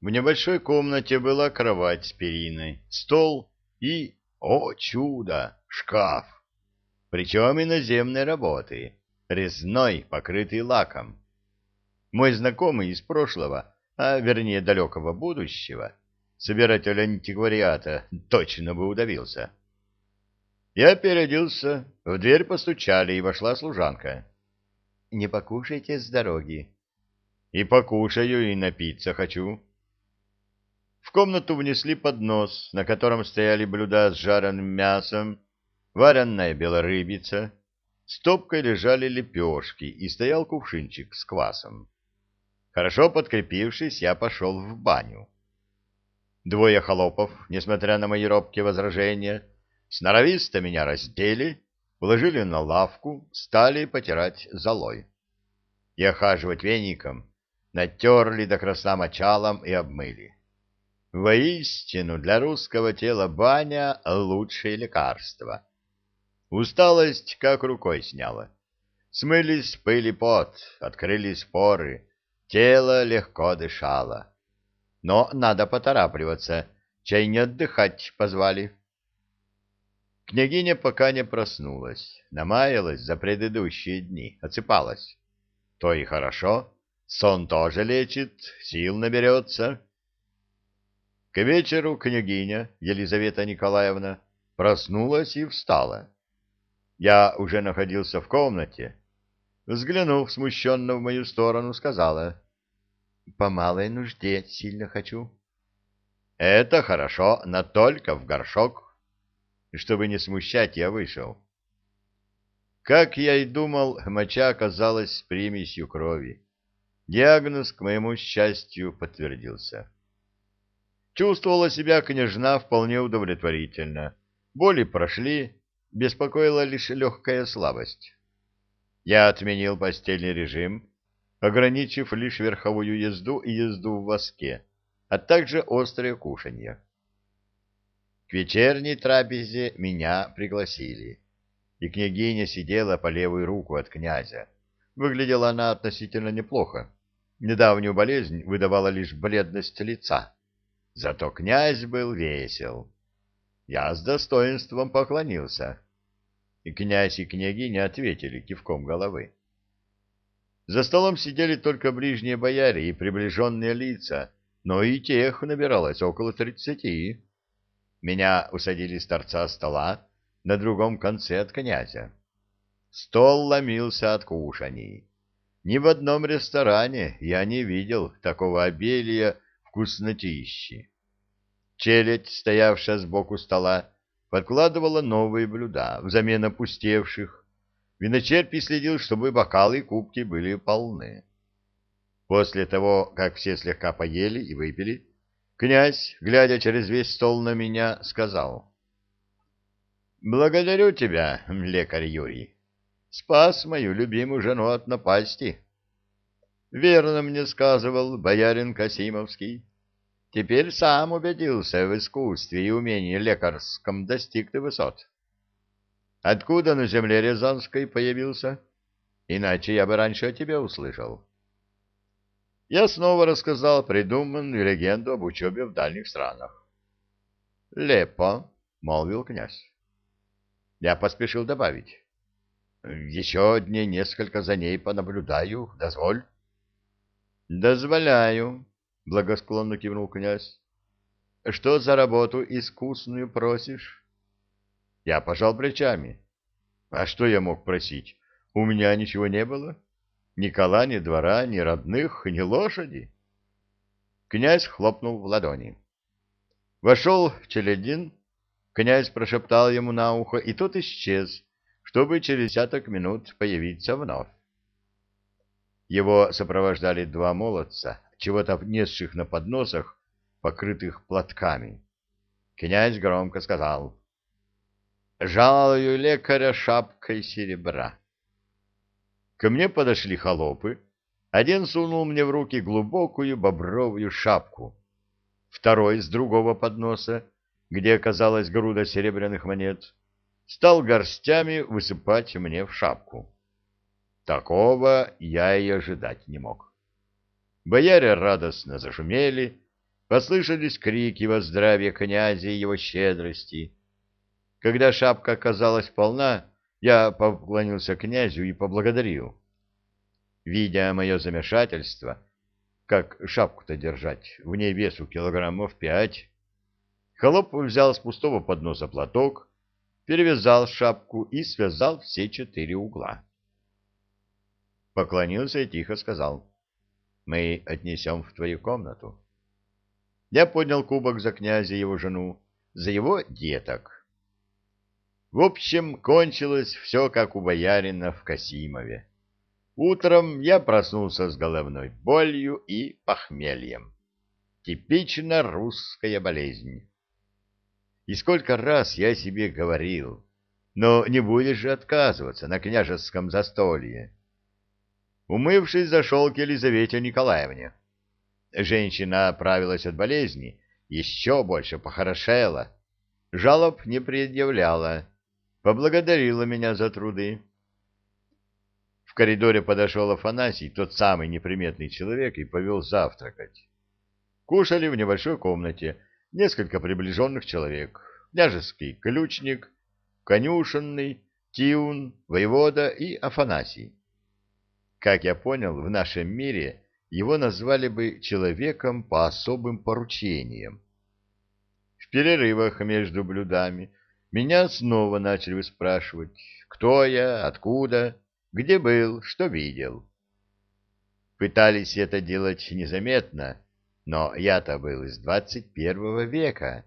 В небольшой комнате была кровать с периной, стол и, о чудо, шкаф. Причем иноземной работы, резной, покрытый лаком. Мой знакомый из прошлого, а вернее далекого будущего, собиратель антиквариата, точно бы удавился. Я переоделся, в дверь постучали, и вошла служанка. — Не покушайте с дороги. — И покушаю, и напиться хочу. В комнату внесли поднос, на котором стояли блюда с жареным мясом, вареная белорыбица, стопкой лежали лепешки и стоял кувшинчик с квасом. Хорошо подкрепившись, я пошел в баню. Двое холопов, несмотря на мои робкие возражения, сноровисто меня раздели, уложили на лавку, стали потирать золой. И охаживать веником натерли до красна мочалом и обмыли. Воистину, для русского тела баня — лучшее лекарство. Усталость как рукой сняла. Смылись пыль и пот, открылись поры, тело легко дышало. Но надо поторапливаться, чай не отдыхать позвали. Княгиня пока не проснулась, намаялась за предыдущие дни, отсыпалась. То и хорошо, сон тоже лечит, сил наберется. К вечеру княгиня Елизавета Николаевна проснулась и встала. Я уже находился в комнате. Взглянув смущенно в мою сторону, сказала, «По малой нужде сильно хочу». «Это хорошо, но только в горшок». Чтобы не смущать, я вышел. Как я и думал, моча оказалась примесью крови. Диагноз, к моему счастью, подтвердился. Чувствовала себя княжна вполне удовлетворительно. Боли прошли, беспокоила лишь легкая слабость. Я отменил постельный режим, ограничив лишь верховую езду и езду в воске, а также острое кушанье. К вечерней трапезе меня пригласили, и княгиня сидела по левую руку от князя. Выглядела она относительно неплохо. Недавнюю болезнь выдавала лишь бледность лица. Зато князь был весел. Я с достоинством поклонился. И князь и княгиня ответили кивком головы. За столом сидели только ближние бояре и приближенные лица, но и тех набиралось около тридцати. Меня усадили с торца стола на другом конце от князя. Стол ломился от кушаний. Ни в одном ресторане я не видел такого обилия вкуснотищи. Челядь, стоявшая сбоку стола, подкладывала новые блюда взамен опустевших. Виночерпий следил, чтобы бокалы и кубки были полны. После того, как все слегка поели и выпили, князь, глядя через весь стол на меня, сказал. — Благодарю тебя, лекарь Юрий. Спас мою любимую жену от напасти. Верно мне сказывал боярин Касимовский. Теперь сам убедился в искусстве и умении лекарском достиг ты высот. Откуда на земле Рязанской появился? Иначе я бы раньше о тебе услышал. Я снова рассказал придуманную легенду об учебе в дальних странах. — Лепо, — молвил князь. Я поспешил добавить. — Еще дней несколько за ней понаблюдаю, дозволь. — Дозволяю, — благосклонно кивнул князь. — Что за работу искусную просишь? Я пожал плечами. А что я мог просить? У меня ничего не было. Ни кола, ни двора, ни родных, ни лошади. Князь хлопнул в ладони. Вошел Челядин, князь прошептал ему на ухо, и тот исчез, чтобы через десяток минут появиться вновь. Его сопровождали два молодца, чего-то несших на подносах, покрытых платками. Князь громко сказал «Жалую лекаря шапкой серебра». Ко мне подошли холопы. Один сунул мне в руки глубокую бобровую шапку. Второй с другого подноса, где оказалась груда серебряных монет, стал горстями высыпать мне в шапку. Такого я и ожидать не мог. Бояре радостно зашумели, Послышались крики во здравие князя и его щедрости. Когда шапка оказалась полна, я поклонился князю и поблагодарил. Видя мое замешательство, как шапку-то держать, в ней весу килограммов пять, холоп взял с пустого подноса платок, перевязал шапку и связал все четыре угла. Поклонился и тихо сказал, «Мы отнесем в твою комнату». Я поднял кубок за князя и его жену, за его деток. В общем, кончилось все, как у боярина в Касимове. Утром я проснулся с головной болью и похмельем. Типично русская болезнь. И сколько раз я себе говорил, но не будешь же отказываться на княжеском застолье. Умывшись, зашел к Елизавете Николаевне. Женщина оправилась от болезни, еще больше похорошела, жалоб не предъявляла, поблагодарила меня за труды. В коридоре подошел Афанасий, тот самый неприметный человек, и повел завтракать. Кушали в небольшой комнате, несколько приближенных человек. Княжеский ключник, конюшенный, Тиун, воевода и Афанасий. Как я понял, в нашем мире его назвали бы человеком по особым поручениям. В перерывах между блюдами меня снова начали спрашивать, кто я, откуда, где был, что видел. Пытались это делать незаметно, но я-то был из двадцать первого века.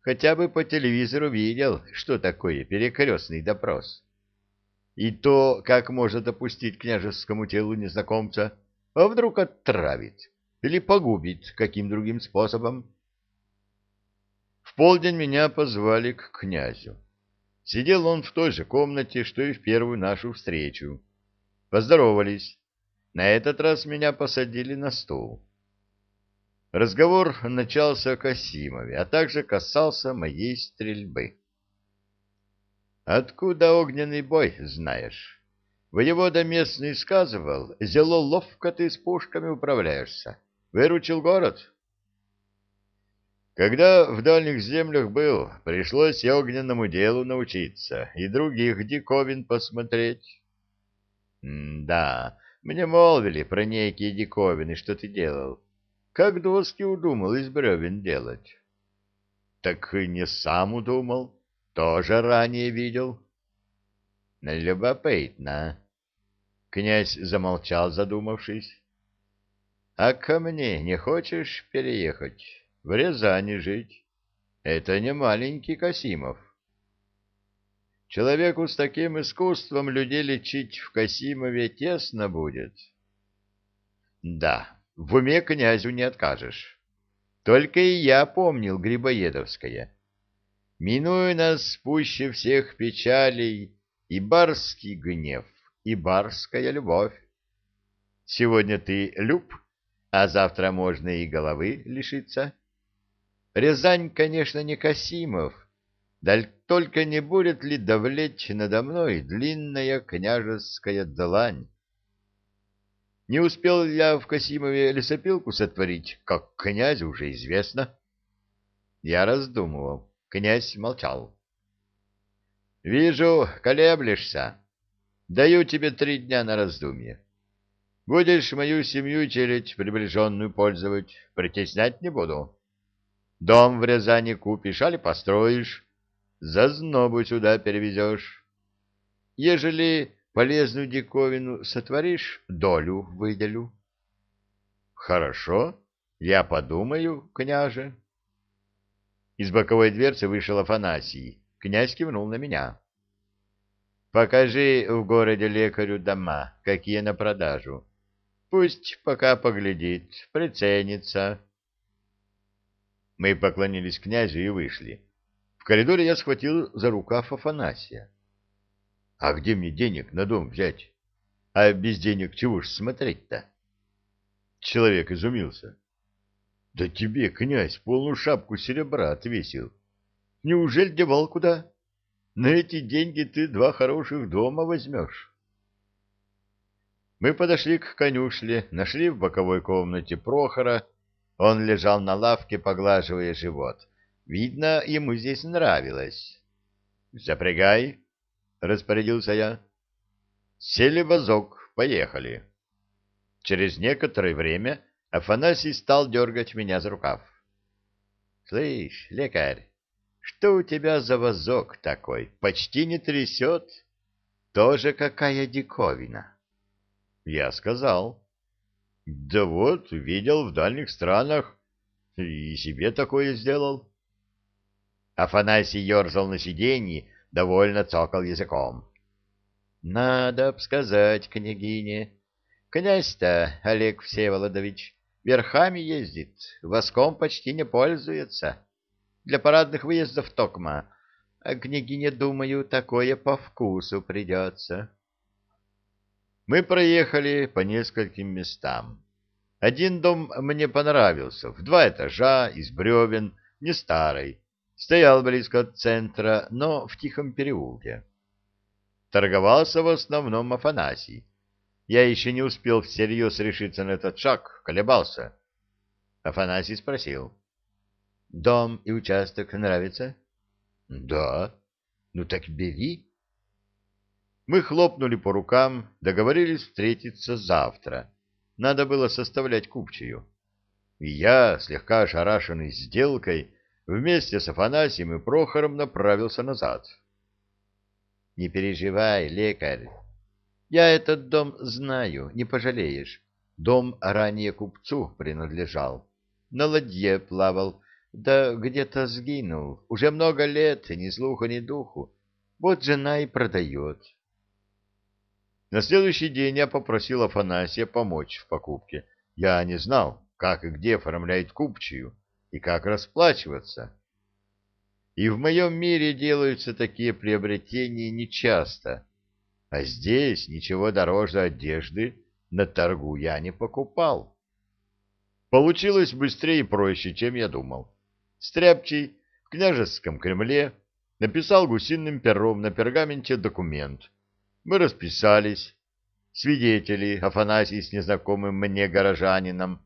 Хотя бы по телевизору видел, что такое перекрестный допрос. И то, как может опустить княжескому телу незнакомца, а вдруг отравит или погубит каким другим способом. В полдень меня позвали к князю. Сидел он в той же комнате, что и в первую нашу встречу. Поздоровались. На этот раз меня посадили на стул. Разговор начался о Касимове, а также касался моей стрельбы. «Откуда огненный бой, знаешь?» Воевода местный сказывал, зело ловко ты с пушками управляешься. Выручил город. Когда в дальних землях был, пришлось и огненному делу научиться, и других диковин посмотреть. М да, мне молвили про некие диковины, что ты делал. Как доски удумал из бревен делать? Так и не сам удумал, тоже ранее видел. Любопытно. Князь замолчал, задумавшись. А ко мне не хочешь переехать? В Рязани жить? Это не маленький Касимов. Человеку с таким искусством людей лечить в Касимове тесно будет. Да, в уме князю не откажешь. Только и я помнил Грибоедовское. Минуя нас пуще всех печалей и барский гнев, и барская любовь. Сегодня ты люб, а завтра можно и головы лишиться. Рязань, конечно, не Касимов, да только не будет ли давлеть надо мной длинная княжеская длань? Не успел я в Касимове лесопилку сотворить, как князь уже известно. Я раздумывал. Князь молчал. — Вижу, колеблешься. Даю тебе три дня на раздумье. Будешь мою семью челядь приближенную пользовать, притеснять не буду. Дом в Рязани купишь, али построишь, за знобу сюда перевезешь. Ежели полезную диковину сотворишь, долю выделю. — Хорошо, я подумаю, княже. Из боковой дверцы вышел Афанасий. Князь кивнул на меня. — Покажи в городе лекарю дома, какие на продажу. Пусть пока поглядит, приценится. Мы поклонились князю и вышли. В коридоре я схватил за рукав Афанасия. А где мне денег на дом взять? А без денег чего ж смотреть-то? Человек изумился. Да тебе, князь, полную шапку серебра отвесил. Неужели девал куда? На эти деньги ты два хороших дома возьмешь. Мы подошли к конюшле, нашли в боковой комнате Прохора, Он лежал на лавке, поглаживая живот. Видно, ему здесь нравилось. «Запрягай», — распорядился я. Сели в вазок, поехали. Через некоторое время Афанасий стал дергать меня за рукав. — Слышь, лекарь, что у тебя за вазок такой? Почти не трясет. Тоже какая диковина. Я сказал. Да вот, видел в дальних странах. И себе такое сделал. Афанасий ерзал на сиденье, довольно цокал языком. Надо сказать княгине. Князь-то, Олег Всеволодович, верхами ездит, воском почти не пользуется. Для парадных выездов токма. А княгине, думаю, такое по вкусу придется. Мы проехали по нескольким местам. Один дом мне понравился, в два этажа, из бревен, не старый. Стоял близко от центра, но в тихом переулке. Торговался в основном Афанасий. Я еще не успел всерьез решиться на этот шаг, колебался. Афанасий спросил. Дом и участок нравится? Да. Ну так бери. Мы хлопнули по рукам, договорились встретиться завтра. Надо было составлять купчую. И я, слегка ошарашенный сделкой, вместе с Афанасием и Прохором направился назад. Не переживай, лекарь. Я этот дом знаю, не пожалеешь. Дом ранее купцу принадлежал. На ладье плавал, да где-то сгинул. Уже много лет, ни слуха, ни духу. Вот жена и продает. На следующий день я попросил Афанасия помочь в покупке. Я не знал, как и где оформляют купчую и как расплачиваться. И в моем мире делаются такие приобретения нечасто. А здесь ничего дороже одежды на торгу я не покупал. Получилось быстрее и проще, чем я думал. Стряпчий в княжеском Кремле написал гусиным пером на пергаменте документ. Мы расписались. Свидетели, Афанасий с незнакомым мне горожанином,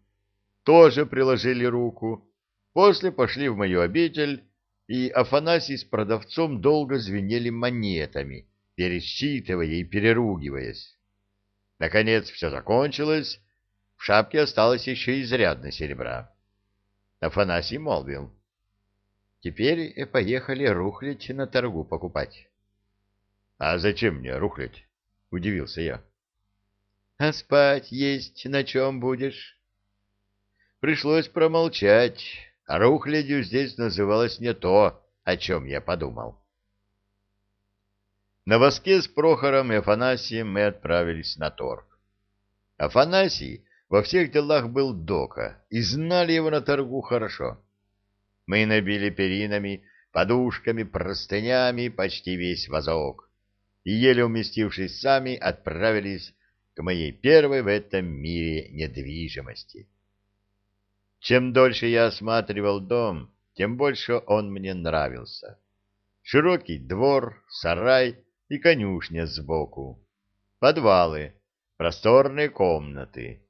тоже приложили руку. После пошли в мою обитель, и Афанасий с продавцом долго звенели монетами, пересчитывая и переругиваясь. Наконец все закончилось, в шапке осталось еще изрядно серебра. Афанасий молвил. Теперь поехали рухлить на торгу покупать. — А зачем мне рухлить? — удивился я. — А спать есть на чем будешь? Пришлось промолчать, а рухлядью здесь называлось не то, о чем я подумал. На воске с Прохором и Афанасием мы отправились на торг. Афанасий во всех делах был дока, и знали его на торгу хорошо. Мы набили перинами, подушками, простынями почти весь вазок и, еле уместившись сами, отправились к моей первой в этом мире недвижимости. Чем дольше я осматривал дом, тем больше он мне нравился. Широкий двор, сарай и конюшня сбоку. Подвалы, просторные комнаты.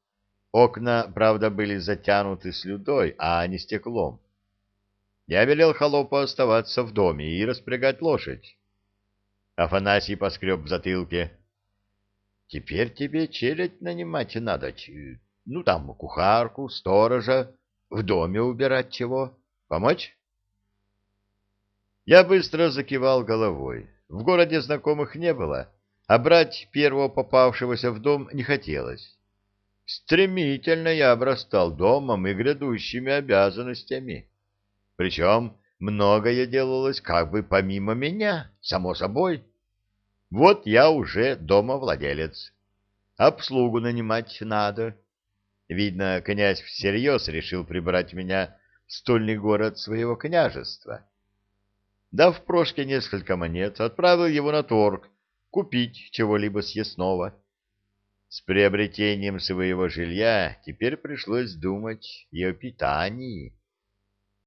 Окна, правда, были затянуты слюдой, а не стеклом. Я велел холопу оставаться в доме и распрягать лошадь. Афанасий поскреб в затылке. — Теперь тебе челядь нанимать надо. Ну, там, кухарку, сторожа, в доме убирать чего. Помочь? Я быстро закивал головой. В городе знакомых не было, а брать первого попавшегося в дом не хотелось. Стремительно я обрастал домом и грядущими обязанностями. Причем многое делалось как бы помимо меня, само собой. Вот я уже домовладелец. Обслугу нанимать надо. Видно, князь всерьез решил прибрать меня в стольный город своего княжества. Дав Прошке несколько монет, отправил его на торг купить чего-либо съестного. С приобретением своего жилья теперь пришлось думать и о питании.